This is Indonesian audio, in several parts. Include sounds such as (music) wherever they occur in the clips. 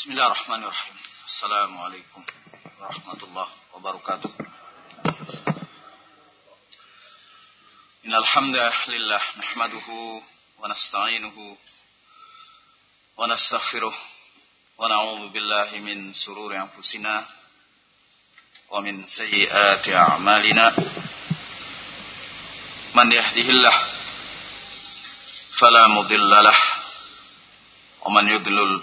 بسم الله الرحمن الرحيم السلام عليكم ورحمة الله وبركاته إن الحمد لله نحمده ونستعينه ونستغفره ونعوذ بالله من سرور أنفسنا ومن سيئات أعمالنا من يهده الله فلا مضل له ومن يضلل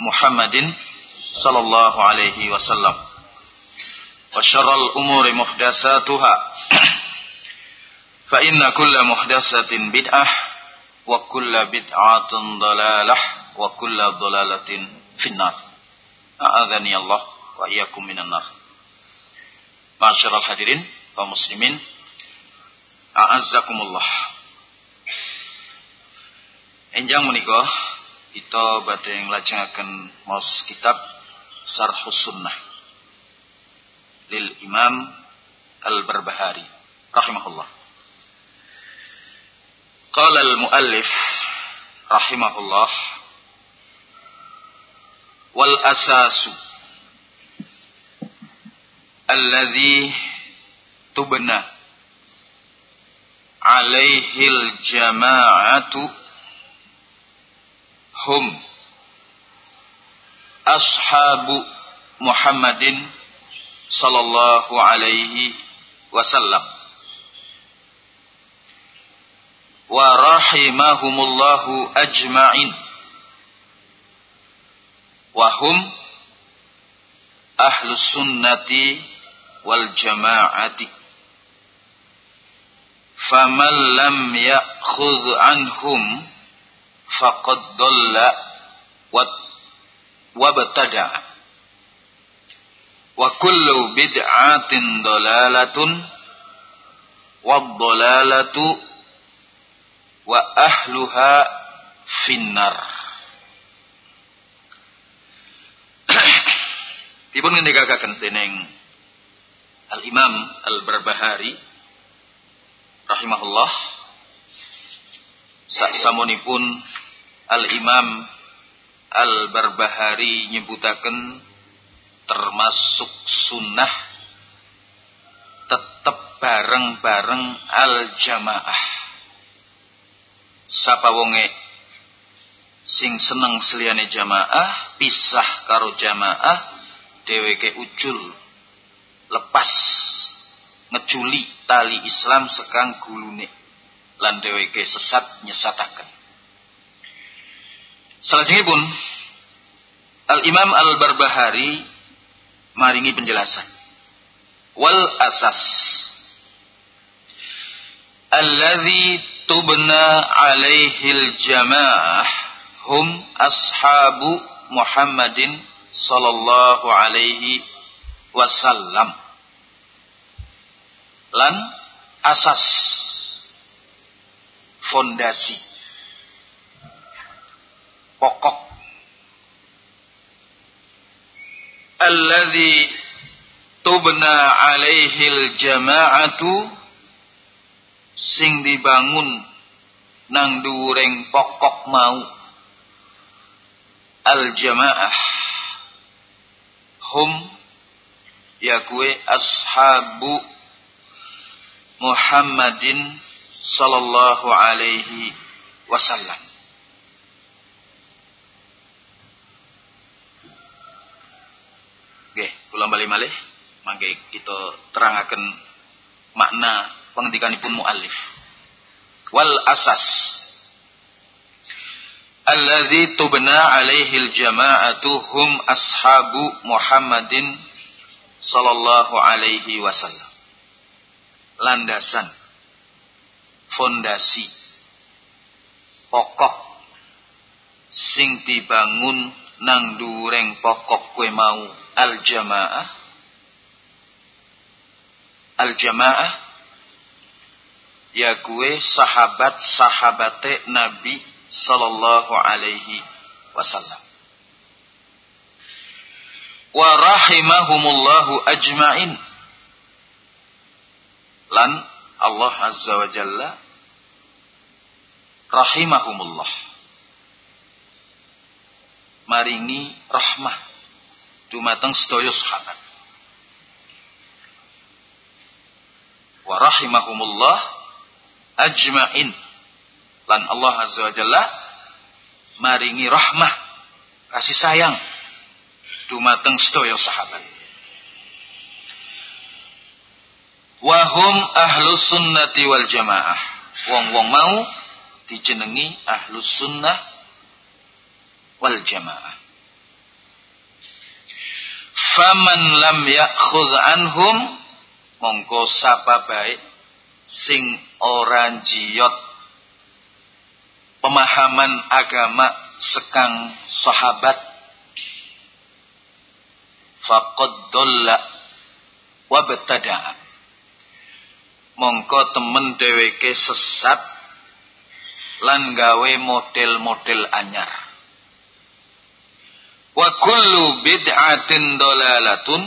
محمد صلى الله عليه وسلم وشر الأمور محدثاتها فإن كل محدثة بدعة وكل بدعة ضلالة وكل ضلالة في النار أعاذني الله وإياكم من النار معاشر الحاضرين ومسلمين أعزكم الله Enjang menikah kita badhe nglajengaken maos kitab Sarhus Sunnah lil Imam Al-Barbahari rahimahullah. Qala al-muallif rahimahullah wal asasu alladhi tubna alaihi al-jama'atu hum ashabu Muhammadin sallallahu alaihi wasallam wa rahimahumullahu ajma'in wa hum ahlus sunnati wal jama'ati faman lam ya'khudh anhum faqad dhalla wa btada wa kullu bid'atin dalalatun wa dhalalatu wa ahluha finnar. (coughs) Dipun ngendikaken dening Al Imam Al Barbahari rahimahullah. Sak samonipun Al-Imam Al-Barbahari nyebutaken termasuk sunnah tetep bareng-bareng al-jamaah. Sapa wonge sing seneng seliyane jamaah pisah karo jamaah dheweke ucul lepas ngeculi tali Islam sekang gulune lan dheweke sesat nyesataken pun Al-Imam Al-Barbahari maringi penjelasan. Wal asas alladhi tubna alaihil jamaah hum ashabu Muhammadin sallallahu alaihi wasallam. Lan asas fondasi pokok. Alladzi tubna alaihil jama'atu sing dibangun nang dureng pokok mau. Al jamaah. Hum ya kue ashabu Muhammadin sallallahu alaihi wasallam Oke, kula bali malih mangke kita terangaken makna pengendikanipun muallif. Wal asas alladzi tubna alaihi al-jama'atu hum ashabu Muhammadin sallallahu alaihi wasallam. Landasan fondasi pokok sing dibangun nang dureng pokok kue mau. Al-jamaah. Al-jamaah. Ya gue sahabat sahabate Nabi sallallahu alaihi wasallam. Wa rahimahumullahu ajmain. Lan Allah azza wa jalla rahimahumullah maringi rahmah dumateng sedaya sahabat. Wa rahimahumullah ajmain. Lan Allah Azza wa Jalla maringi rahmah kasih sayang dumateng sedaya sahabat. Wahum ahlus sunnati wal jamaah. Wong-wong mau dijenengi ahlus sunnah wal jamaah. Faman lam ya'khudh anhum mongko sapa baik sing ora jiyot pemahaman agama sekang sahabat. Faqad dhalla wa mongko temen dheweke sesat lan gawe model-model anyar Wa kullu bid'atin dolalatun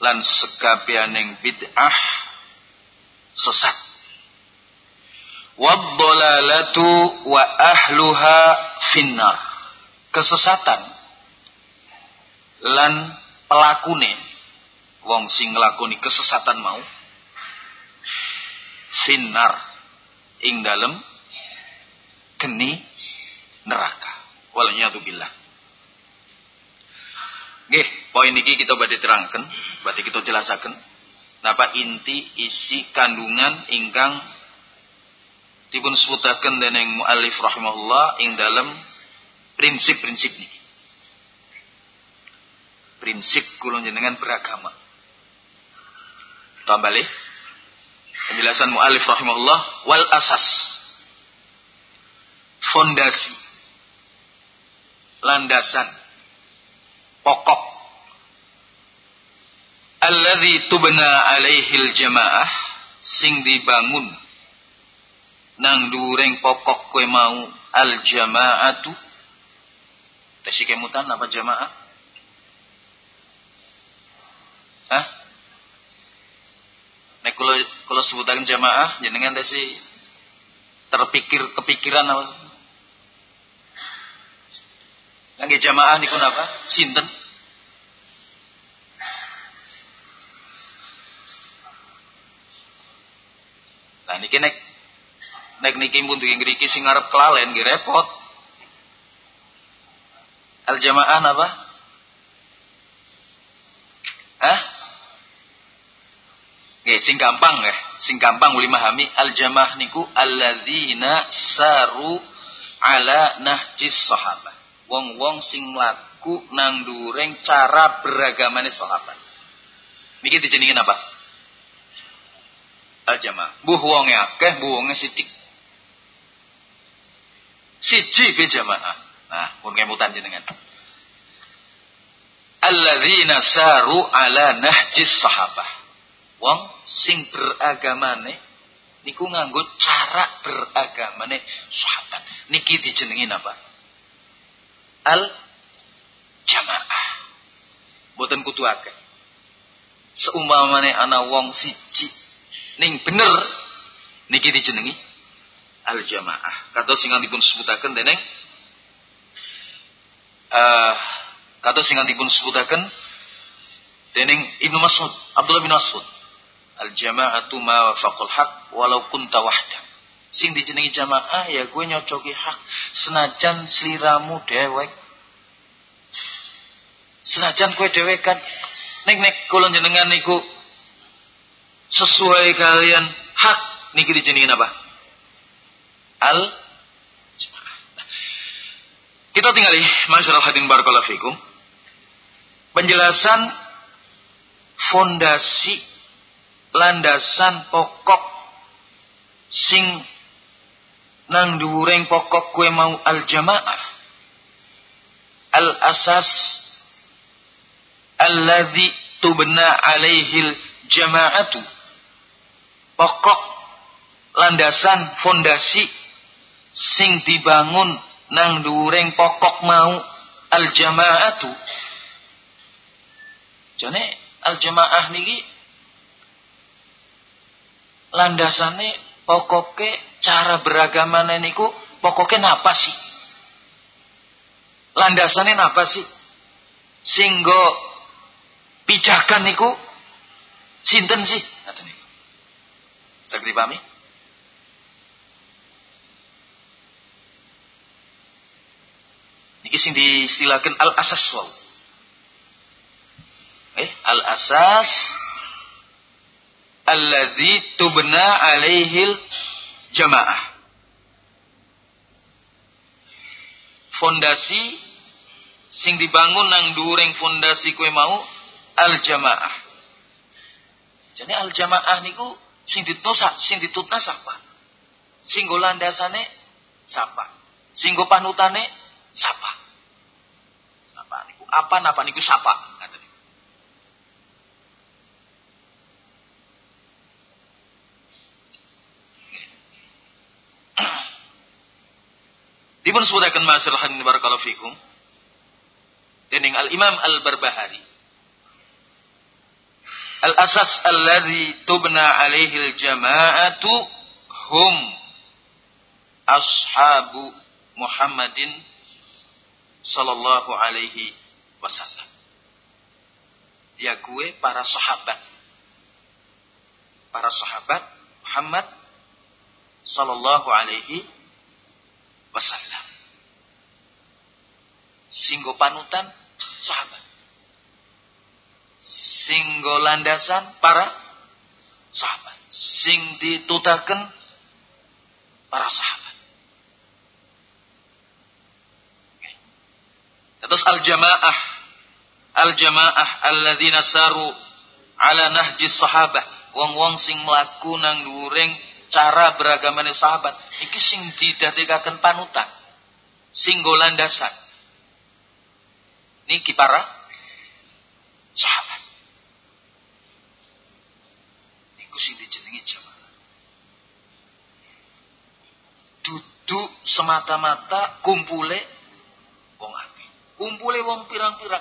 lan sekabianing bid'ah sesat. Wa dolalatu wa ahluha finnar. Kesesatan lan pelakune wong sing nglakoni kesesatan mau finnar ing dalem geni neraka. Walanyadu billah. Nggih, poin ini kita badhe terangkan, berarti kita jelasaken napa inti isi kandungan ingkang dipun sebutaken dening muallif rahimahullah ing dalam prinsip-prinsip niki. Prinsip kula jenengan beragama. Tambah penjelasan muallif rahimahullah wal asas fondasi landasan pokok. Alladzi tubna alaihil jamaah sing dibangun. Nang dureng pokok kue mau al jamaatu. Tesi kemutan apa jamaah? Hah? Nek kalau kalau sebutakan jamaah jenengan tesi terpikir kepikiran apa Kangge jamaah niku napa? Sinten? Nah niki nek nek niki pun ngriki sing arep kelalen nggih repot. Al jamaah napa? Hah? Nggih sing gampang nggih, sing gampang uli mahami al jamaah niku alladzina saru ala nahjis sahabat wong-wong sing laku nang dureng cara beragamane sahabat. Niki dijenengin apa? Al-jamaah. Buh wonge akeh, buh wonge sithik. Siji be jamaah. Nah, pun kemutan jenengan. Alladzina saru ala nahjis sahabah. Wong sing beragamane niku nganggo cara beragamane sahabat. Niki dijenengin apa? Al jamaah. Boten kudu akeh. seumpamane ana wong siji ning bener niki dijenengi al jamaah. Kados sing dipun sebutaken dening uh, kados sing dipun sebutaken dening Ibnu Mas'ud, Abdullah bin Mas'ud. Al jama'atu ma wafaqul haq walau kunta wahda. Sing dijenengi jamaah ya gue nyocoki hak senajan sliramu dewek. Senajan kue dewekan nek nek kula jenengan niku sesuai kalian hak niki dijenengi apa? Al kita tinggali masyarakat hadin barakallahu fikum. Penjelasan fondasi landasan pokok sing nang dhuwuring pokok kue mau al jamaah. Al asas alladzi tubna alaihil jama'atu pokok landasan fondasi sing dibangun nang dhuwuring pokok mau al jama'atu jane al jamaah niki landasane pokoke cara beragamane niku pokoke napa sih? Landasane napa sih? Singgo pijakan niku sinten sih? Ngaten niku saged dipahami niki sing diistilahaken al asas wau eh al asas alladzi tubna alaihil jamaah. Fondasi sing dibangun nang dureng fondasi kue mau al jamaah jadi al jamaah niku sing ditutna sing ditutna sapa? Sing landasane sapa? Sing panutane sapa? Apa niku? Apa napa niku sapa Dipun sebutaken masyarakat hadin barakallahu fikum. Dening Al-Imam Al-Barbahari. Al-asas alladhi tubna alaihi al-jama'atu hum ashabu Muhammadin sallallahu alaihi wasallam. Ya gue para sahabat. Para sahabat Muhammad sallallahu alaihi wasallam. Singgo panutan sahabat. Singgo landasan para sahabat. Sing ditutaken para sahabat. Terus al-jamaah al-jamaah alladzina saru ala nahji sahabah wong-wong sing mlaku nang dhuwuring cara beragamane sahabat iki sing didadekaken panutan sing landasan. Niki para sahabat. Iku sing dijenengi jamaah. Duduk semata-mata kumpule wong api kumpule wong pirang-pirang.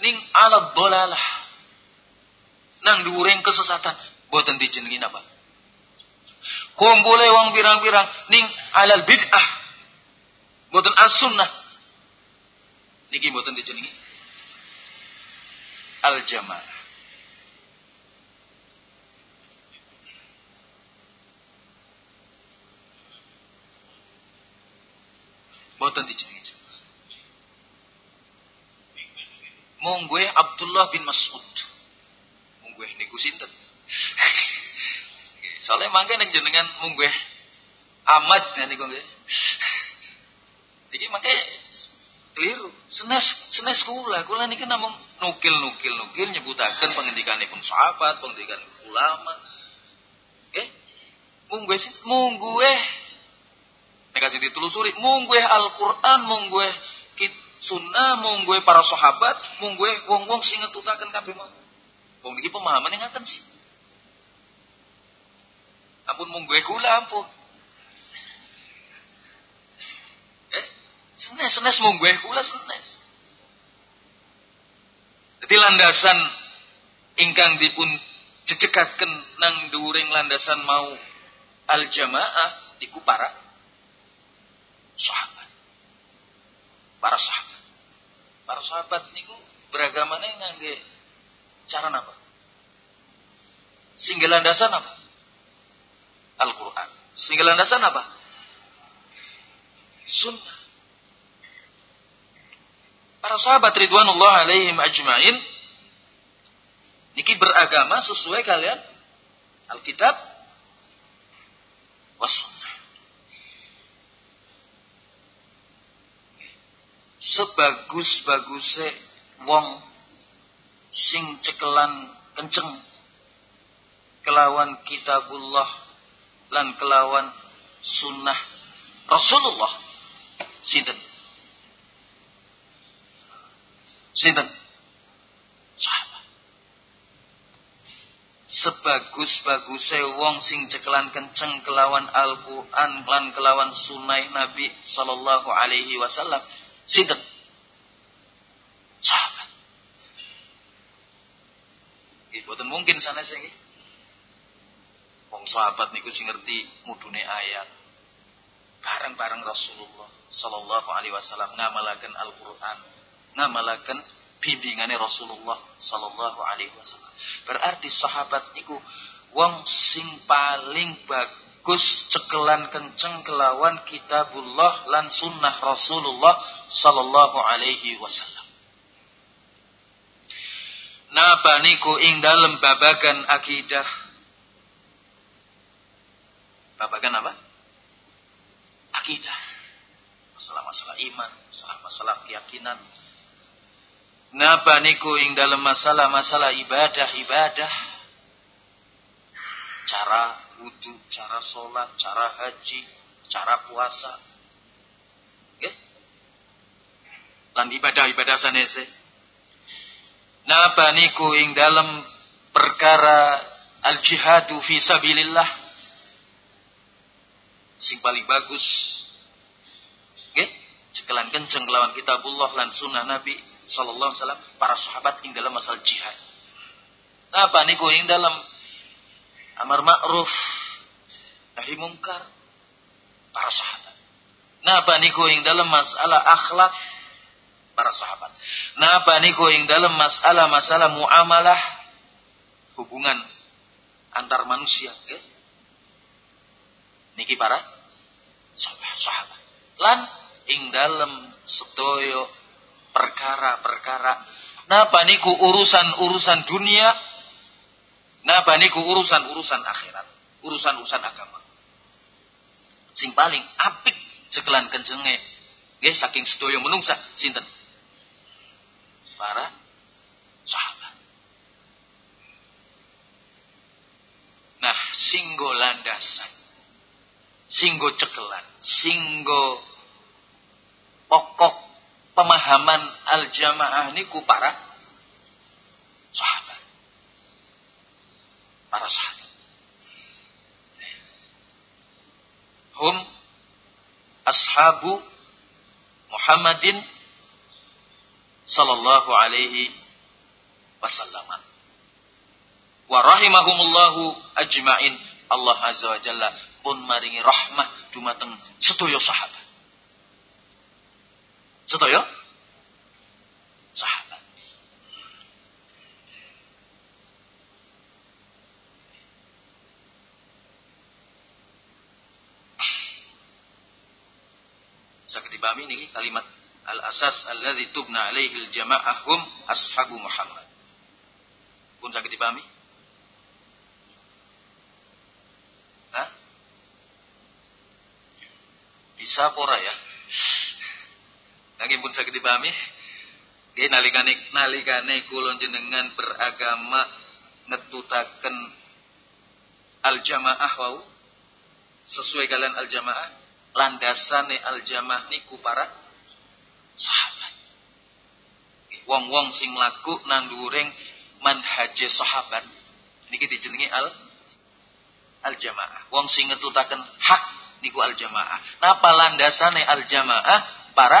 Ning ala dolalah. Nang dhuwuring kesesatan boten dijenengi apa kumpule wong pirang-pirang. Ning alal bid'ah. Mboten al sunnah. Niki mboten dijenengi. Al jamaah. Mboten dijenengi Munggueh Abdullah bin Mas'ud. Munggueh niku sinten? (laughs) Soalnya mangke neng jenengan munggah amat nanti kok nggih. (laughs) Iki mangke keliru. Senes senes kula, kula niki namung nukil-nukil nukil nyebutaken pengendikanipun sahabat, pengendikan ulama. Mungguh sih, mungguh Nek kasih ditelusuri, mungguh Al-Qur'an, mungguh sunnah, mungguh para sahabat, mungguh wong-wong sing ngetutaken kabeh mau. Wong iki pemahaman yang ngaten sih. Ampun mung gue gula ampun. Eh, senes senes mung gue gula senes. Jadi landasan ingkang dipun jejekaken nang dhuwuring landasan mau al jamaah iku para sahabat. Para sahabat. Para sahabat niku beragamane ngangge cara apa? Singgah landasan apa? Al-Quran. Singgah landasan apa? Sunnah. Para sahabat Ridwanullah alaihim ajmain niki beragama sesuai kalian Alkitab was Sebagus-bagusnya wong sing cekelan kenceng kelawan kitabullah lan kelawan sunnah Rasulullah sinten Sinten? Sahabat. Sebagus-bagusnya wong sing cekelan kenceng kelawan Al-Quran lan kelawan sunnah Nabi Sallallahu Alaihi Wasallam. Sinten? Sahabat. Itu mungkin sana sih. Wong sahabat niku sing ngerti mudune ayat. Bareng-bareng Rasulullah Sallallahu Alaihi Wasallam ngamalaken Al-Quran ngamalaken bimbingannya Rasulullah sallallahu alaihi wasallam. Berarti sahabat niku wong sing paling bagus cekelan kenceng kelawan kitabullah lan sunnah Rasulullah sallallahu alaihi wasallam. Napa niku ing dalem babagan akidah. Babagan apa? Akidah. Masalah-masalah iman, masalah-masalah keyakinan, Napa niku ing dalam masalah-masalah ibadah-ibadah. Cara wudhu, cara sholat, cara haji, cara puasa. Okay? Lan ibadah-ibadah sanese. Napa niku ing dalam perkara al-jihadu fi sabilillah. Sing paling bagus. Okay? Sekelan kenceng lawan kitabullah lan sunnah Nabi sallallahu alaihi wasallam para sahabat ing dalam masalah jihad. Apa niku ing dalam amar ma'ruf nahi mungkar para sahabat. Napa niku ing dalam masalah akhlak para sahabat. Napa niku ing dalam masalah masalah muamalah hubungan antar manusia, ya? Niki para sahabat. Lan ing dalam sedoyo perkara-perkara. Napa niku urusan-urusan dunia? Napa niku urusan-urusan akhirat? Urusan-urusan agama. Sing paling apik sekelan kencenge. Nggih saking sedaya menungsa sinten? Para sahabat. Nah, singgo landasan. Singgo cekelan, singgo pokok pemahaman al-jamaah niku para sahabat. Para sahabat. Hum ashabu Muhammadin sallallahu alaihi wasallam. Wa rahimahumullahu ajmain. Allah azza wa jalla pun maringi rahmah dumateng sedaya sahabat. Sedaya sahabat. Sakit dipahami ini kalimat al-asas alladhi tubna alaihi al-jama'ah hum ashabu Muhammad. Pun sakit dipahami? Hah? Bisa pora ya? Nanging pun saged dipahami. Nggih nalikane nalikane kula jenengan beragama ngetutaken al jamaah wau sesuai kalian al jamaah landasane al jamaah niku para sahabat. Wong-wong sing mlaku nanduring manhaje sahabat niki dijenengi al al jamaah. Wong sing ngetutaken hak niku al jamaah. Napa landasane al jamaah? Para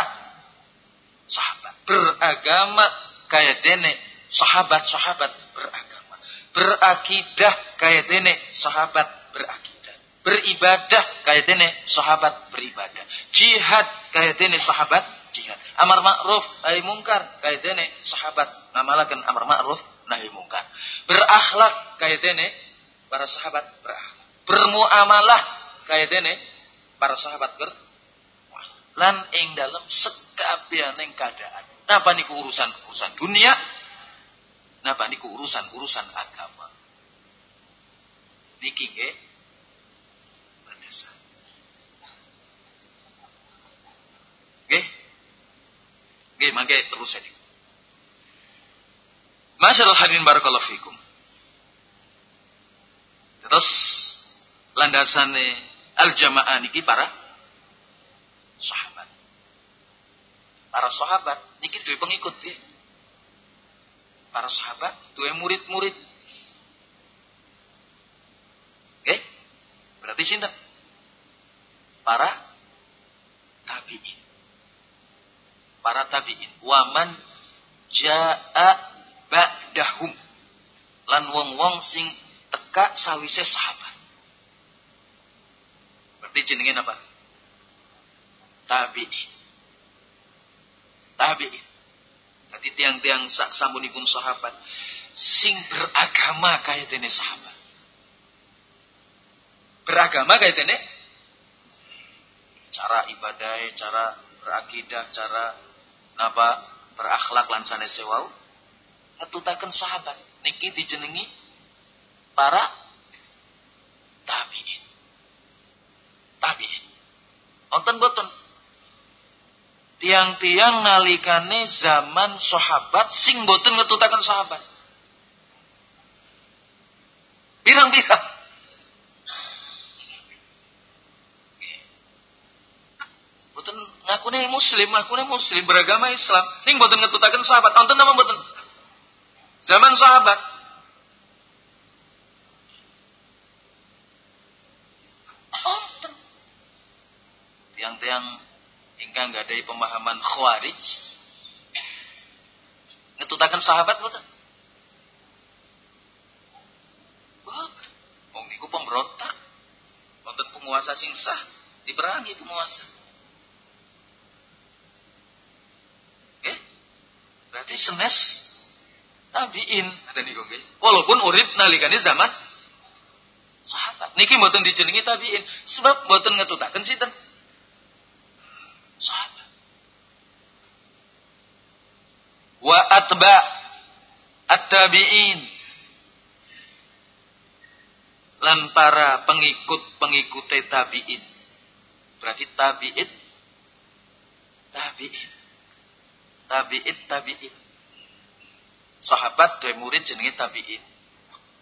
sahabat. Beragama kayak dene sahabat-sahabat beragama. Berakidah kaya dene sahabat berakidah. Beribadah kaya dene sahabat beribadah. Jihad kaya dene sahabat jihad. Amar ma'ruf nahi mungkar kaya dene sahabat. Ngamalakan amar ma'ruf nahi mungkar. Berakhlak kaya dene para sahabat berakhlak. Bermuamalah kaya dene para sahabat ber lan ing dalam sekabianeng keadaan. Napa niku urusan urusan dunia? Napa niku urusan urusan agama? Niki nggih Vanessa nggih? Nggih terus ini. Masyaallah hadirin barakallahu fikum. Terus landasane al jamaah niki para sahabat. Para sahabat niki duwe pengikut ya. Para sahabat duwe murid-murid. Oke? Berarti sinten? Para tabi'in. Para tabi'in. Waman ja'a ba'dahum. Lan wong-wong sing teka sawise sahabat. Jenenge apa? Tabi'in. Tabi'in. Jadi tiang-tiang sak samunipun sahabat sing beragama kaya dene sahabat. Beragama kaya dene cara ibadah, cara berakidah, cara apa berakhlak lan sanes wau ngetutaken sahabat niki dijenengi para tabi'in. Tabi'in. Wonten boten tiang-tiang nalikane zaman sahabat sing boten ngetutaken sahabat. Birang-birang. Boten ngakune muslim, ngakune muslim beragama Islam, ning boten ngetutaken sahabat. Wonten napa boten? Zaman sahabat. Wonten. Tiang-tiang nggak ada pemahaman khawarij. Ngetutakan sahabat betul Wong niku pemberontak. Wonten penguasa sing sah diperangi penguasa. Eh berarti senes tabiin. Ada niku nggih walaupun urid nalikane zaman sahabat. Niki mboten dijenengi tabiin. Sebab mboten ngetutaken sinten sahabat. Wa atba at-tabi'in lan para pengikut-pengikut tabi'in. Berarti tabi'in tabi'in. Tabi'in tabi'in. Sahabat dua murid jenenge tabi'in.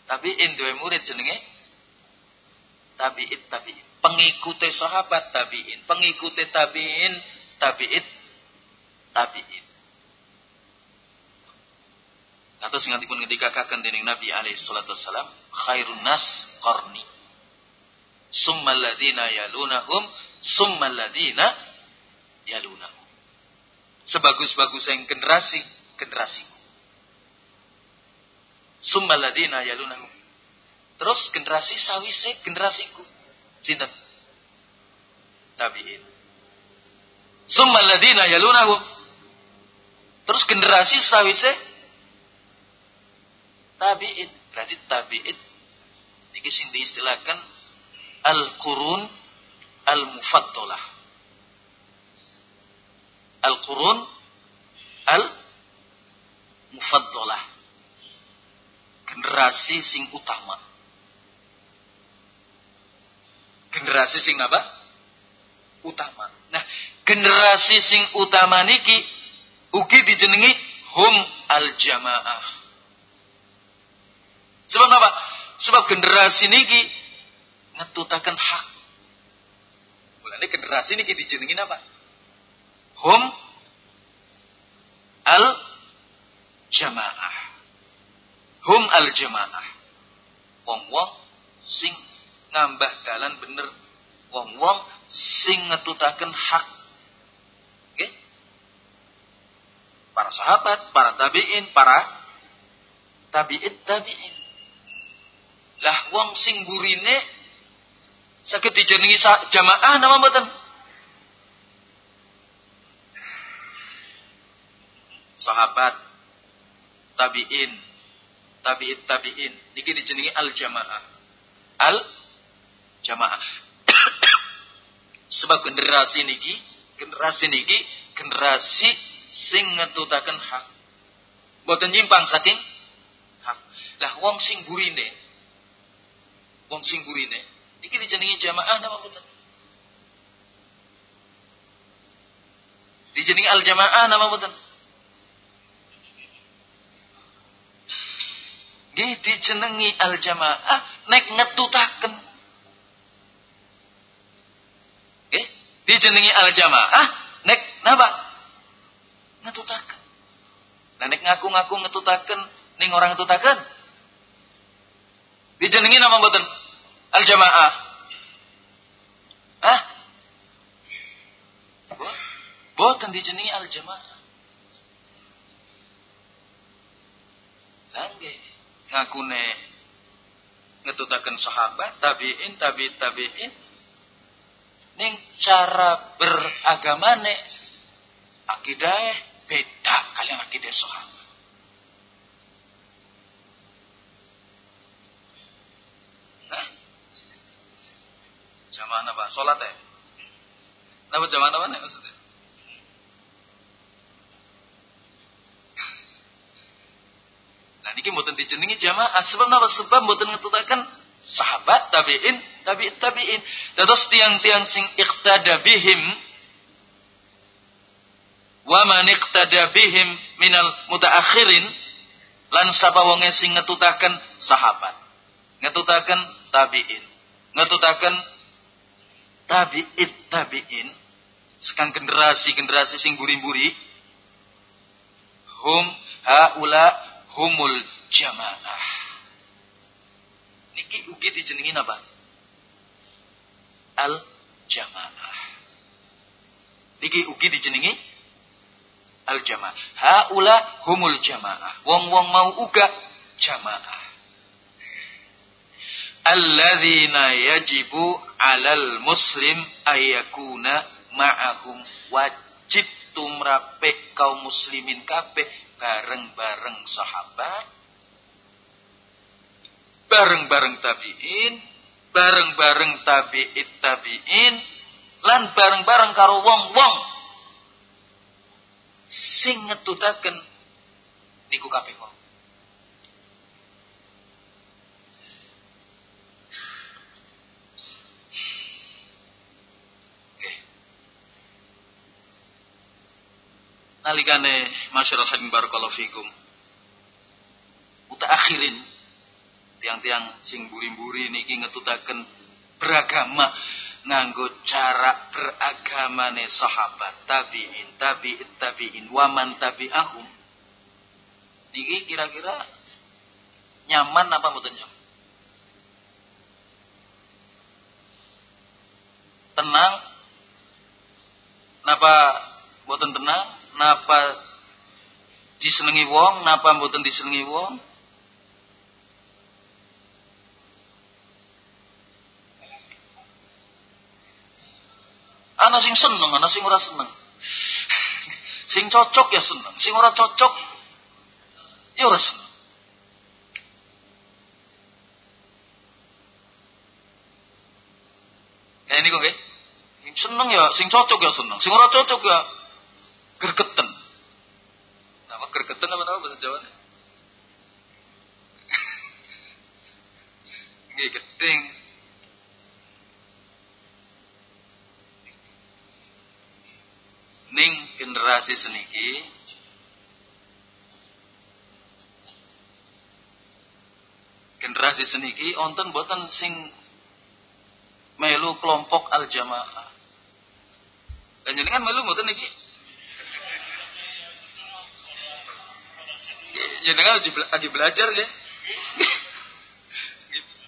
Tabi'in dua murid jenenge tabi'in tabi'in pengikuti sahabat tabi'in, pengikuti tabi'in, tabi'it, tabi'in. Atas pun ketika kakak dening Nabi alaihi salatu wassalam, khairun nas qarni. Summa alladhina yalunahum, summa alladhina yalunahum. Sebagus-bagus yang generasi, generasi. Summa alladhina yalunahum. Terus generasi sawise generasiku. Sinten? Tabi'in. Summa ladina yalunahum. Terus generasi sawise tabi'in. Berarti tabi'in niki sing diistilahkan al-qurun al-mufaddalah. Al-qurun al-mufaddalah. Generasi sing utama generasi sing apa? Utama. Nah, generasi sing utama niki ugi dijenengi hum al jamaah. Sebab apa? Sebab generasi niki ngetutakan hak. Mulane generasi niki dijenengi apa? Hum al jamaah. Hum al jamaah. Wong-wong sing ngambah dalan bener wong-wong sing ngetutaken hak okay? para sahabat para tabiin para tabiin tabiin Lah wong sing burine saged dijenengi jamaah nama mboten? Sahabat, tabi'in, tabi'it tabi'in, niki dijenengi al jamaah. Al jamaah. (coughs) Sebab generasi niki, generasi niki generasi sing ngetutaken hak. Mboten nyimpang saking hak. Lah wong sing burine wong sing burine iki dijenengi jamaah napa mboten dijenengi al jamaah napa mboten nggih dijenengi al jamaah nek ngetutaken. Nggih dijenengi al jamaah nek napa? Ngetutaken. Nah nek ngaku-ngaku ngetutaken ning orang ngetutaken? Dijenengi napa mboten al-jamaah? Hah? Boten dijenengi al-jamaah. Langge ngakune ngetutaken sahabat, tabi'in, tabi'in, tabi'in. Ning cara beragamane akidah beda kalian akidah sahabat. Jamaah apa? Salat ya? Napa jamaah apa nih maksudnya? Nah niki mboten dijenengi jamaah sebab napa? Sebab mboten ngetutaken sahabat tabi'in tabi'in tabi'in. Dados tiang-tiang sing iqtada bihim wa man iqtada bihim minal mutaakhirin lan sapa wonge sing ngetutaken sahabat ngetutaken tabi'in ngetutaken tabi'it tabi'in. Sekarang generasi-generasi sing buri-buri. Hum haula humul jamaah. Niki ugi dijenengin apa al jamaah. Niki ugi dijenengi al jamaah. Haula humul jamaah. Wong-wong mau uga jamaah alladzina yajibu alal muslim ayakuna ma'ahum. Wajib tumrape kaum muslimin kabeh bareng-bareng sahabat bareng-bareng tabi'in bareng-bareng tabi'it tabi'in lan bareng-bareng karo wong-wong. Sing ngetutaken niku kabeh nalikane masyarakat hadim barakallahu fikum akhirin tiang-tiang sing buri-buri niki ngetutaken beragama nganggo cara beragamane sahabat tabiin tabiin tabiin waman tabi'ahum. Niki kira-kira nyaman apa mboten nyaman? Tenang? Napa mboten tenang napa disenengi wong napa mboten disenengi wong? Ana sing seneng ana sing ora seneng. (laughs) Sing cocok ya seneng sing ora cocok ya ora seneng. Kayak ini kok nggih. Seneng ya, sing cocok ya seneng, sing ora cocok ya gergeten. Nama gergeten apa nama bahasa Jawa? (laughs) Nggih gedeng. Ning generasi seniki generasi seniki onten boten sing melu kelompok al jamaah. Dan jenengan melu boten niki jenengan lagi belajar ya.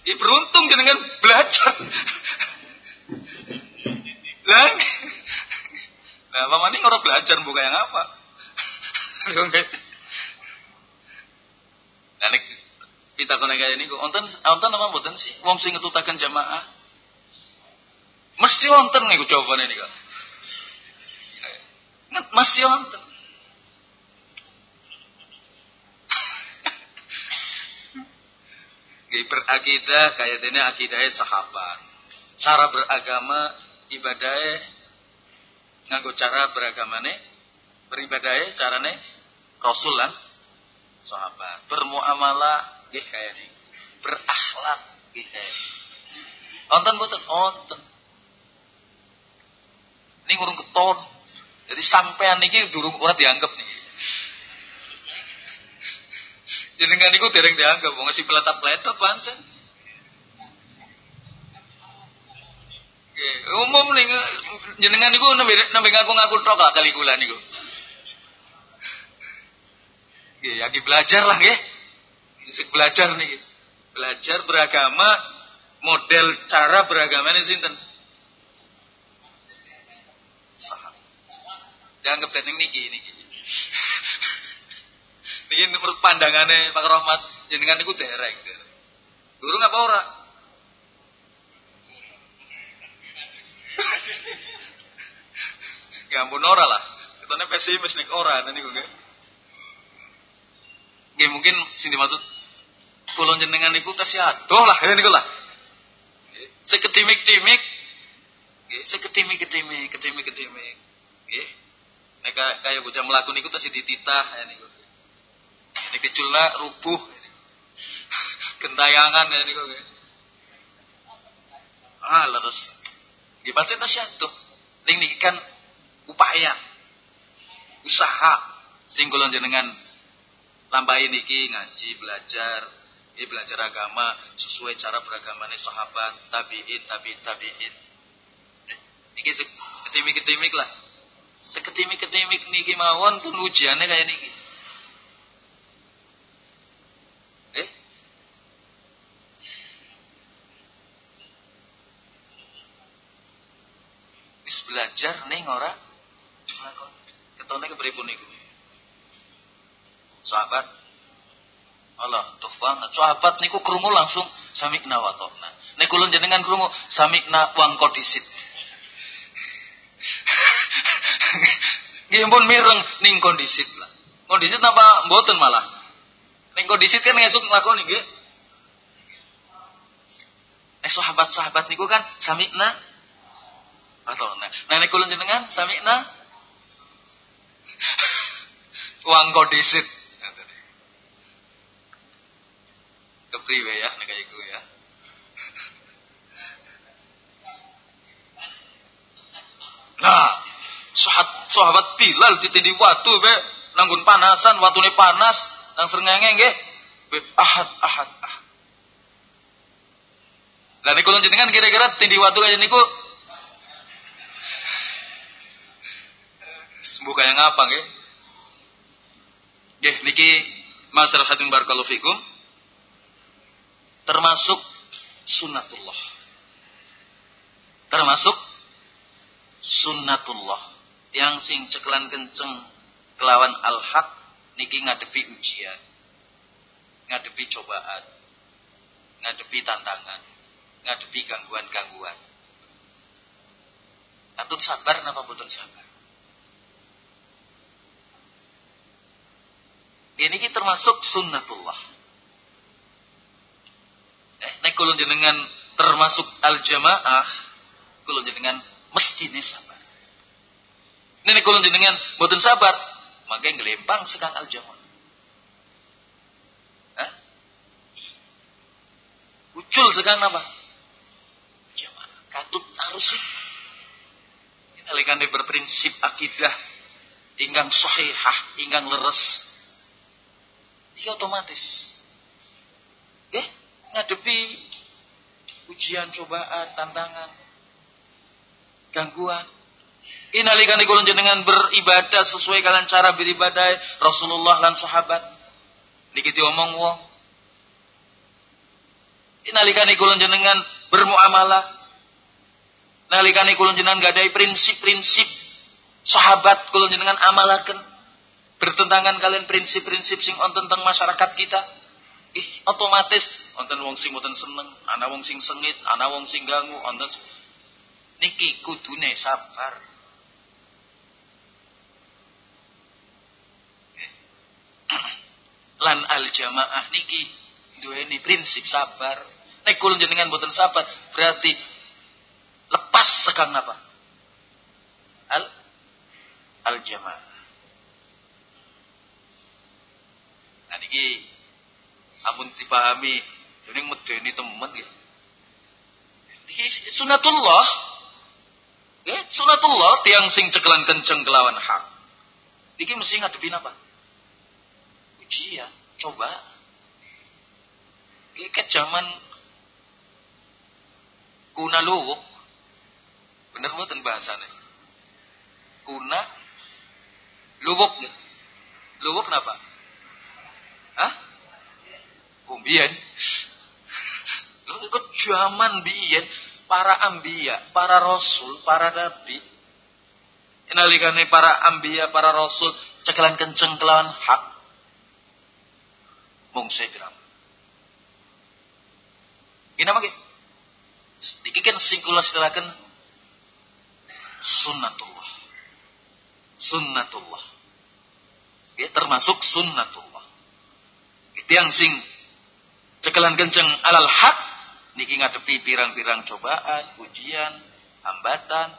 Ya beruntung jenengan belajar. Lah, nah mama ini orang belajar buka yang apa? Nah, Kita kena kaya niku. Wonten wonten apa mboten sih wong sing ngetutaken jamaah? Mesti wonten niku jawabane niku. Mesti wonten. Berakidah kayak ini akidahnya sahabat. Cara beragama ibadahnya nganggo cara beragamane beribadahnya carane Rasul lan sahabat. Bermuamalah nggih kaya ini. Berakhlak nggih kaya ini. Onten boten onten. Ini ngurung keton. Jadi sampean niki durung ora dianggap nih. Jenengan niku dereng dianggap wong si peletap-peletap pancen. umum nih jenengan niku nembe nembe ngaku-ngaku tok lah kali kula niku. Nggih, ya belajar lah nggih. Sik belajar nih. Belajar beragama model cara beragamanya sinten? Sahab. Dianggap dening niki niki. Niki menurut pandangannya Pak Rahmat jenengan niku dereng. Durung apa ora? ya ampun ora lah. Ketone pesimis nih ora niku nggih. Mungkin sing dimaksud kula jenengan niku tasih adoh lah niku lah. Sekedimik-dimik nggih, sekedimik-kedimik, kedimik-kedimik. Nggih. Nek kaya bocah mlaku niku dititah ya niku. Nek keculna rubuh. Gentayangan ya niku. Ah, leres. Pancen tasih adoh. Ning niki kan upaya usaha sing kula jenengan lampahi niki ngaji belajar ini belajar agama sesuai cara beragamanya sahabat tabiin tabiin tabiin niki seketimik-ketimik lah seketimik-ketimik niki mawon pun ujiannya kayak niki eh Wis belajar ning ora? Ketone kepripun niku? Sahabat. Allah tuh banget. Sahabat niku krungu langsung samikna wa ta'na. Nek kula jenengan krungu samikna wang kodisit (laughs) nggih pun mireng ning kondisit lah. Kondisit napa mboten malah? Ning kondisit kan esuk nglakoni nggih. Eh sahabat-sahabat niku kan samikna nah, nah nek kula jenengan samikna uang (laughs) kodisit kepriwe ya nek iku ya (laughs) Nah, sahabat sahabat Bilal ditindi watu be nanggun panasan, watune panas, nang srengenge nggih. Ahad ahad ahad. Lah niku jenengan kira-kira tindi watu kaya niku sembuh kaya ngapa nggih? Nggih niki masyarakat hadim barakallahu fikum termasuk sunnatullah. Termasuk sunnatullah yang sing ceklan kenceng kelawan al-haq niki ngadepi ujian. Ngadepi cobaan. Ngadepi tantangan. Ngadepi gangguan-gangguan. Atun sabar napa boten sabar? Ini kita termasuk sunnatullah nek kula jenengan termasuk al jamaah kula jenengan mestine sabar nek kula jenengan mboten sabar maka ngelempang sekang al jamaah Hah? Ucul sekang apa? Jamaah. Katut harus. Kita berprinsip akidah ingkang sahihah, ingkang leres. Iki otomatis. Nggih? ngadepi ujian, cobaan, tantangan, gangguan. Inalikan kulon jenengan beribadah sesuai kalian cara beribadah Rasulullah dan sahabat. Niki omong wong. Inalikan kulon jenengan bermuamalah. Nalikan kulon jenengan gadai prinsip-prinsip sahabat kulon jenengan amalakan bertentangan kalian prinsip-prinsip sing on tentang masyarakat kita ih otomatis wonten wong sing mboten seneng, ana wong sing sengit, ana wong sing ganggu, wonten niki kudune sabar. Lan al jamaah niki duweni prinsip sabar. Nek kula jenengan mboten sabar, berarti lepas sekang apa? Al al jamaah. Nah niki ampun dipahami ini medeni temen ya. Niki sunatullah. Ya, sunatullah tiang sing cekelan kenceng kelawan hak. Niki mesti ngadepin apa? Ujian, coba. Iki ke zaman kuna luwuk. Bener mboten bahasane? Kuna luwuk. Luwuk kenapa? Hah? Oh, biyen. Lho ikut zaman biyen para ambia, para rasul, para nabi. Nalikane para ambia, para rasul cekelan kenceng kelawan hak. Mung pirang. Ini apa nggih? Iki kan sing kula silakan sunnatullah. Sunnatullah. Ya, termasuk sunnatullah. Itu yang sing cekelan kenceng alal hak niki ngadepi pirang-pirang cobaan, ujian, hambatan,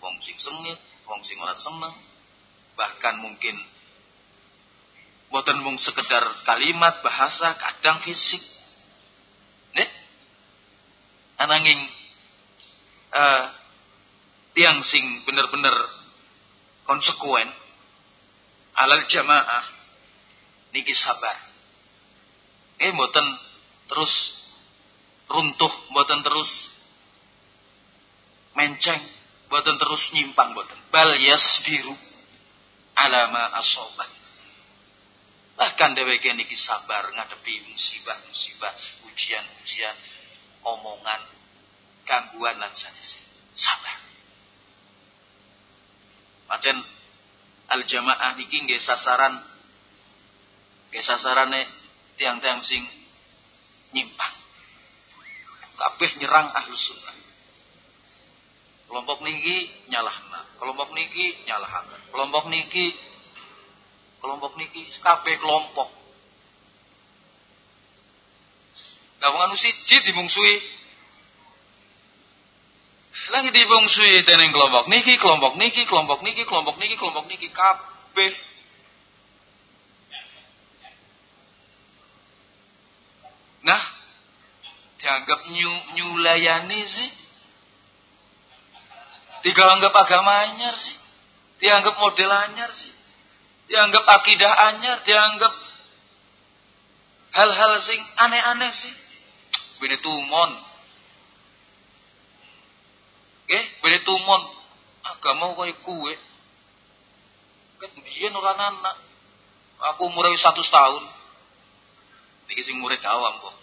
wong sing sengit, wong sing ora seneng, bahkan mungkin boten mung sekedar kalimat bahasa kadang fisik. Nih, ananging uh, tiang sing bener-bener konsekuen alal jamaah niki sabar eh mboten terus runtuh, mboten terus menceng, mboten terus nyimpang mboten. Bal yasbiru alama asobat. Bahkan dheweke niki sabar ngadepi musibah-musibah, ujian-ujian, omongan, gangguan dan sanes. Sabar. Pancen al jamaah niki nggih sasaran nggih sasarane tiang-tiang sing nyimpang. Kabeh nyerang ahlu sunnah. Kelompok niki nyalahna, kelompok niki nyalahan, kelompok niki kelompok niki kabeh kelompok. Gabungan siji dimungsui lagi dibungsui dening kelompok niki, kelompok niki, kelompok niki, kelompok niki, kelompok niki kabeh Nah, dianggap nyu, nyulayani sih. Dianggap agama anyar sih. Dianggap model anyar sih. Dianggap akidah anyar, dianggap hal-hal sing aneh-aneh sih. Bini tumon. Oke, bini tumon. Agama kaya kue. Kan dia orang anak. Aku umur satu tahun. Niki sing murid awam kok.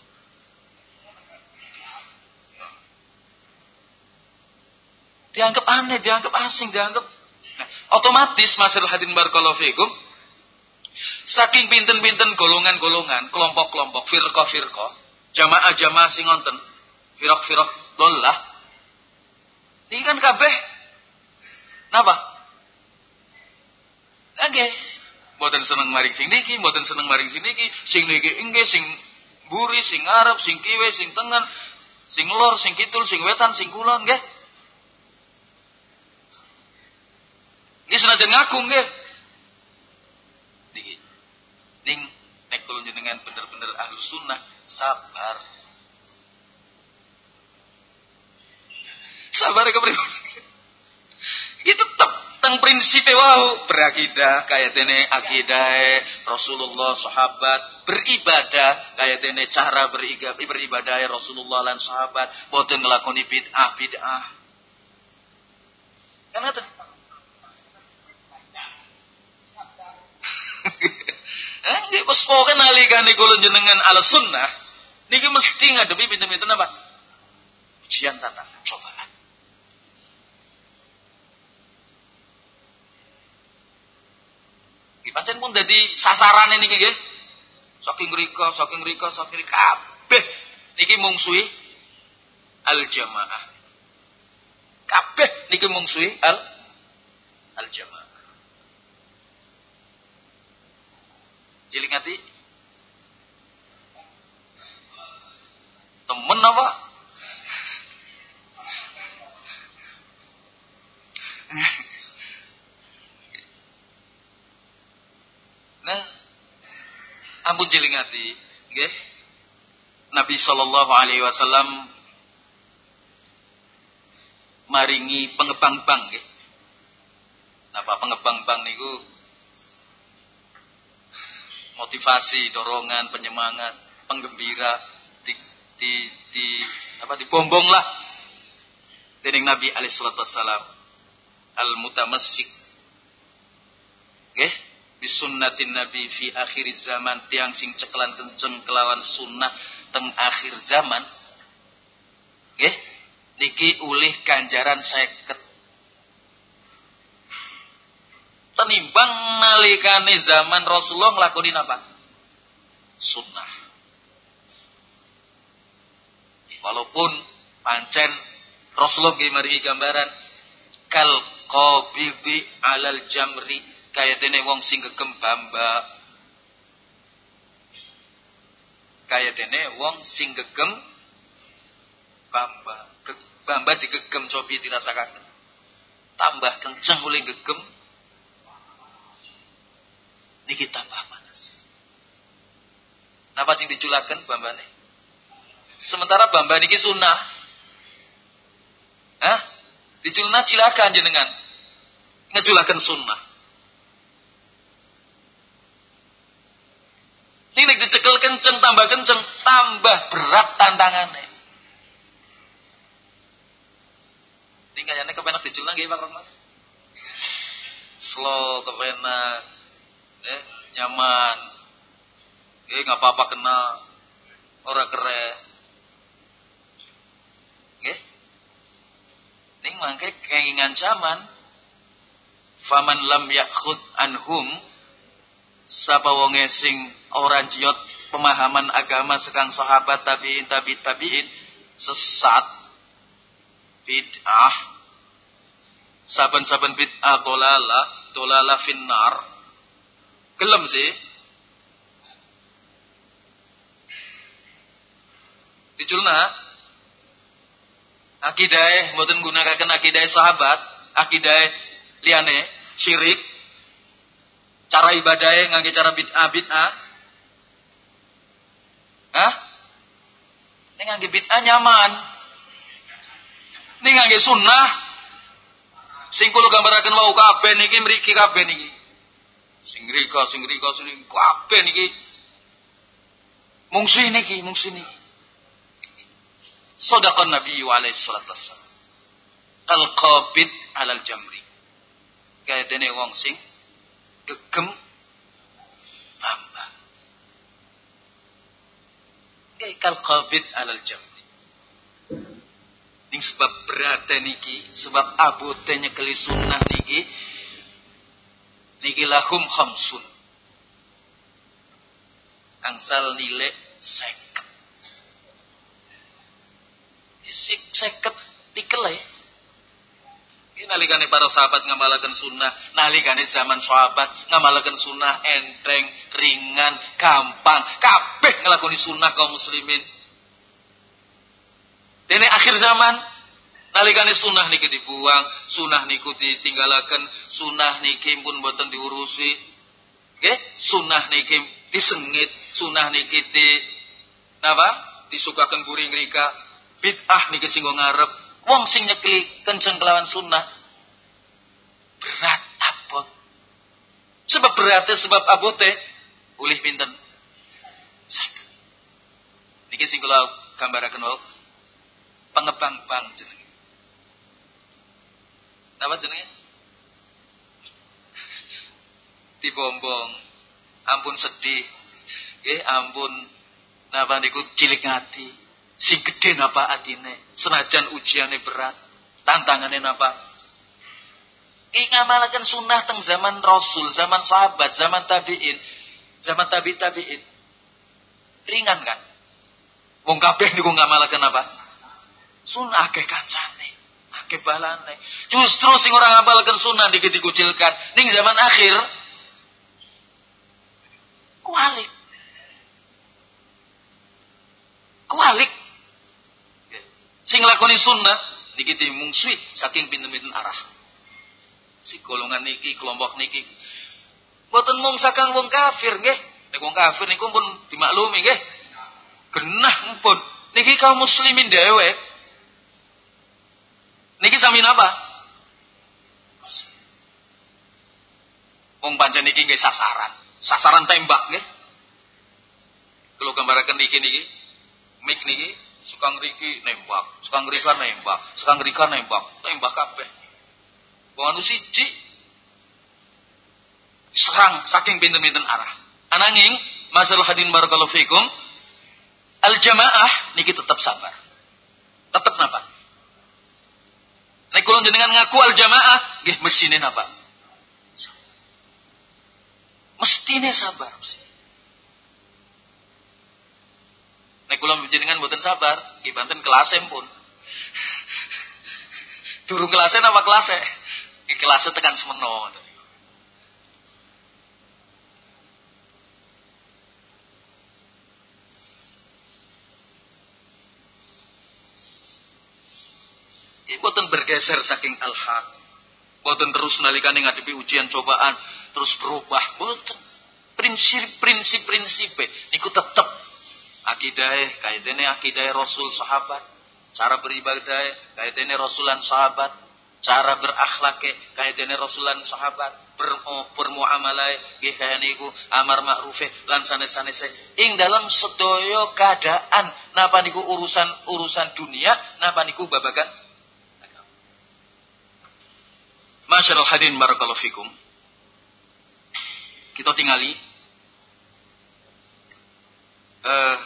Dianggap aneh, dianggap asing, dianggap nah, otomatis masalah hadirin barakallahu fikum saking pinten-pinten golongan-golongan, kelompok-kelompok, firqa-firqa, jamaah-jamaah sing wonten, firaq-firaq dollah. Ini kan kabeh napa? Oke, Mboten seneng maring sing niki, mboten seneng maring sing niki, sing niki inggih sing buri, sing arep, sing kiwe, sing tengen, sing lor, sing kidul, sing wetan, sing kulon nggih. Ini senajan ngaku nggih. Niki. Ning nek kula jenengan bener-bener ahlu sunnah, sabar. Sabar kepripun? Itu tetap teng prinsip wau berakidah kayak dene akidah Rasulullah sahabat beribadah kayak dene cara beribadah Rasulullah dan sahabat boten ngelakoni bid'ah bid'ah kan ada (laughs) Eh, nggih wis pokoke nalikane kula jenengan ala sunnah niki mesti ngadepi pinten-pinten apa? Ujian tantangan, cobaan. Pancen pun jadi sasaran ini nggih. saking rika, saking rika, saking rika kabeh niki mungsuhi al jamaah. Kabeh niki mungsuhi al al jamaah. Jiling hati. Temen apa? (laughs) Nah, ampun jeling hati, nggih. Nabi sallallahu alaihi wasallam maringi pengebang-bang nggih. Napa pengebang-bang niku motivasi, dorongan, penyemangat, penggembira di, di, di apa dibombong lah dening Nabi alaihi salatu wasallam al mutamassik nggih bisunnatin nabi fi akhir zaman tiang sing ceklan kenceng kelawan sunnah teng akhir zaman. Nggih? Niki ulih ganjaran seket. Tenimbang nalikane zaman Rasulullah ngelakuin apa sunnah. Walaupun pancen Rasulullah nggih gambaran kal qabidi alal jamri kaya dene wong sing gegem bamba kaya dene wong sing gegem bamba bamba digegem cobi dirasakaken tambah kenceng oleh gegem niki tambah panas. Napa sing diculaken bambane sementara bamba niki sunnah. Hah? Diculna silakan jenengan. Ngejulakan sunnah. Ini dicekel kenceng, tambah kenceng, tambah berat tantangannya. Ini kayaknya kepenak dijulang gitu Pak Rahmat. Slow, kepenak, eh, nyaman. Eh, nggak apa-apa kena, orang keren. Eh, Ini mangke keinginan zaman. Faman lam yakhud anhum sapa wonge sing ora jiot pemahaman agama sekang sahabat tabiin tabi tabiin sesat. Bid'ah. Saben-saben bid'ah dolala dolala finnar. Gelem sih. Diculna akidah mboten gunakaken akidah sahabat akidah liane syirik Cara ibadahnya ngangge cara bid'ah bid'ah. Hah? Ini ngangge bid'ah nyaman. Ini ngangge sunnah. Sing kula gambaraken wau kabeh niki mriki kabeh niki. Sing rika, sing rika, sing kabeh niki. Mungsi niki, mungsi niki. Sadaqan Nabi alaihi salatu wassalam. Kal qabid alal jamri. Kaya dene wong sing gegem hamba. Kaikal qabid alal jambi. Ning sebab berada niki, sebab abote nyekeli sunnah niki, niki lahum khamsun. Angsal nilai seket. Seket tikelai nalikane para sahabat ngamalakan sunnah, nalikane zaman sahabat ngamalakan sunnah enteng, ringan, gampang, kabeh ngelakoni sunnah kaum muslimin. Dene akhir zaman nalikane sunnah niki dibuang, sunnah niku ditinggalaken, sunnah niki pun boten diurusi. Nggih, sunnah niki disengit, sunnah niki di napa? Disukaken buring rika, bid'ah niki sing ngarep, Wong sing nyekli kenceng kelawan sunnah berat abot. Sebab beratnya sebab abote ulih pinten sakit. Niki sing kula gambaraken wau pengebang bang jenenge. Napa jenenge? Dibombong. Ampun sedih. Nggih, ampun napa niku cilik ati Sing gede napa atine, senajan ujiannya berat, tantangannya napa? Ki ngamalaken sunnah teng zaman Rasul, zaman sahabat, zaman tabi'in, zaman tabi tabi'in. Ringan kan? Wong kabeh niku ngamalaken apa? Sunnah akeh kancane, akeh balane. Justru sing ora ngamalken sunnah dikit dikucilkan. Ning zaman akhir kualik. Kualik. Sing lakoni sunnah niki dimungsui saking pinten-pinten arah. Si golongan niki, kelompok niki. Mboten mung sakang wong kafir nggih. Nek wong kafir niku pun dimaklumi nggih. Genah pun. Niki kaum muslimin dhewe. Niki sami napa? Wong pancen niki nggih sasaran. Sasaran tembak nggih. Kalau gambaraken niki niki, mik niki suka ngriki nembak, suka ngrika nembak, suka ngrika nembak, tembak kabeh. Wong anu siji serang saking pinten-pinten arah. Ananging masalah hadin barakallahu fikum al jamaah niki tetap sabar. Tetap napa? Nek kula jenengan ngaku al jamaah nggih mesine napa? Mestine sabar. Nek kula jenengan mboten sabar, nggih banten kelasem pun. Durung kelasnya apa kelasnya? Kelasnya tekan semeno. boten bergeser saking al-haq. Boten terus nalikane ngadepi ujian cobaan terus berubah. Boten. Prinsip-prinsip prinsip niku tetep akidah kaidene akidah Rasul sahabat. Cara beribadah kaidene Rasulan sahabat. Cara berakhlak kaidene Rasulan sahabat. Bermuamalah nggih kaya niku amar ma'ruf lan sanes-sanese ing dalam sedaya keadaan napa niku urusan urusan dunia napa niku babagan Masyarul hadirin barakallahu fikum. Kita tingali uh,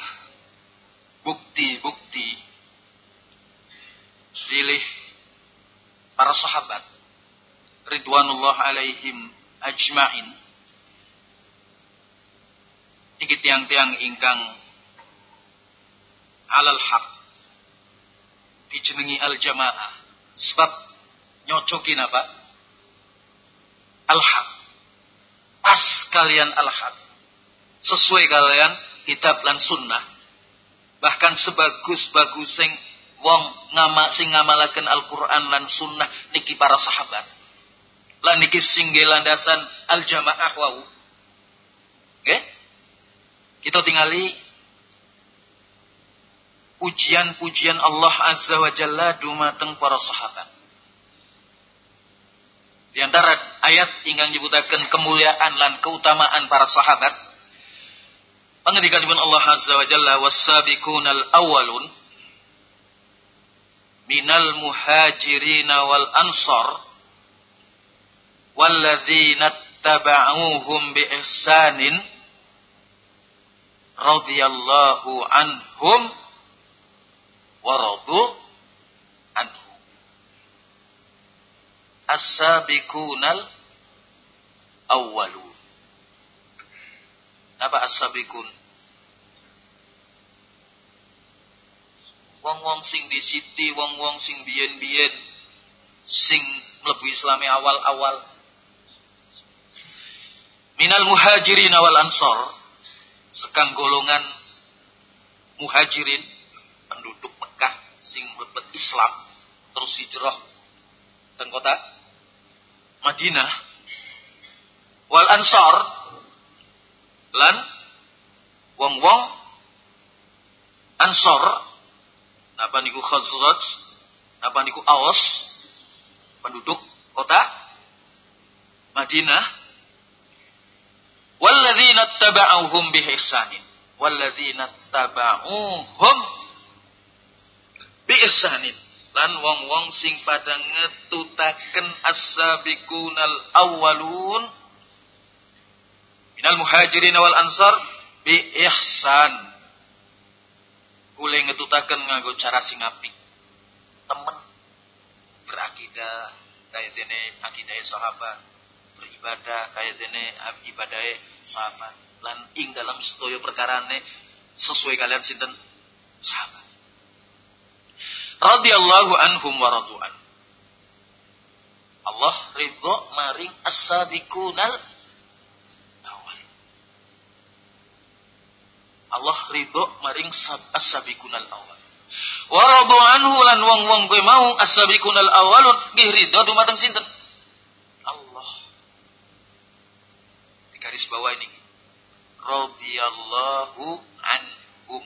bukti-bukti pilih para sahabat ridwanullah alaihim ajmain iki tiang-tiang ingkang alal haq dijenengi al jamaah sebab nyocokin apa al-haq. Pas kalian al-haq. Sesuai kalian kitab lan sunnah. Bahkan sebagus-bagus sing wong ngama sing ngamalaken Al-Qur'an lan sunnah niki para sahabat. Lan niki sing landasan al-jamaah wau. Oke? Kita tingali pujian-pujian Allah Azza wa Jalla dumateng para sahabat. Di antara ayat ingkang nyebutaken kemuliaan lan keutamaan para sahabat pengendikanipun Allah Azza wa Jalla was-sabiqunal awwalun minal muhajirin wal ansar walladzina tabauhum bi ihsanin radhiyallahu anhum wa radu as-sabiqunal awwalun. Apa as-sabiqun? Wong-wong sing di siti, wong-wong sing biyen-biyen sing mlebu Islami awal-awal. Minal muhajirin wal ansor sekang golongan muhajirin penduduk Mekah sing mlebet Islam terus hijrah teng kota Madinah wal ansar lan wong-wong ansor napa niku khazraj napa niku awas penduduk kota Madinah. Walladzina taba'uhum bi ihsanin walladzina taba'uhum bi ihsanin lan wong-wong sing pada ngetutaken as-sabiqunal awwalun minal muhajirin wal ansar bi ihsan. Kule ngetutaken nganggo cara sing apik. Temen. Berakidah. Kaya dene akidah sahabat. Beribadah. Kaya dene ibadah sahabat. Lan ing dalam sedaya perkarane sesuai kalian sinten? Sahabat. Radhiyallahu anhum wa radu'an. Allah ridho maring as-sabiqunal awal. Allah ridho maring as-sabiqunal awal. Wa anhu lan wong-wong kowe mau as-sabiqunal awalun nggih ridho dumateng sinten? Allah. Di garis bawah ini. Radhiyallahu anhum.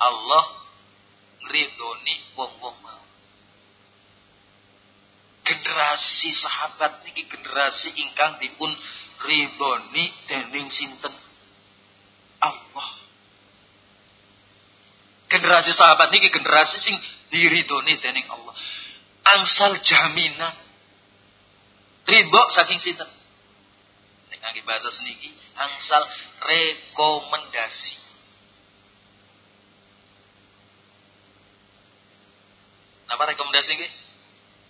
Allah ngridoni wong-wong mau generasi sahabat niki generasi ingkang dipun ridhoni dening sinten Allah generasi sahabat niki generasi sing diridhoni dening Allah angsal jaminan ridho saking sinten nek ngangge bahasa seniki angsal rekomendasi Napa rekomendasi nggih?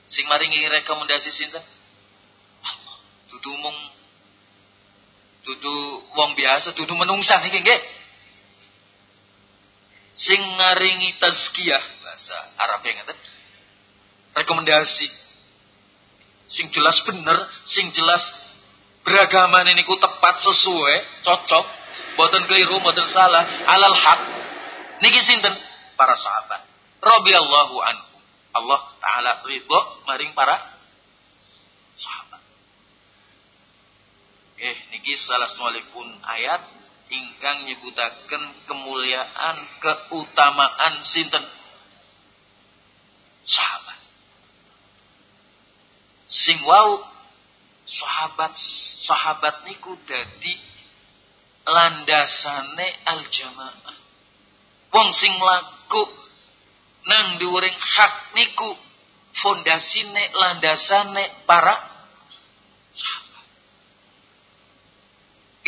Sing maringi rekomendasi sinten? Allah. Dudu dudu wong biasa, dudu menungsan iki nggih. Sing ngaringi tazkiyah bahasa Arab yang ngeten. Rekomendasi sing jelas bener, sing jelas beragama ini ku tepat sesuai, cocok, boten keliru, boten salah, alal hak. Niki sinten? Para sahabat. Radhiyallahu anhu. Allah taala ridho maring para sahabat. Eh niki salah pun ayat ingkang nyebutaken kemuliaan keutamaan sinten sahabat. Sing wau sahabat sahabat niku dadi landasane al jamaah. Wong sing laku nang dhuwuring hak niku fondasine landasane para sahabat.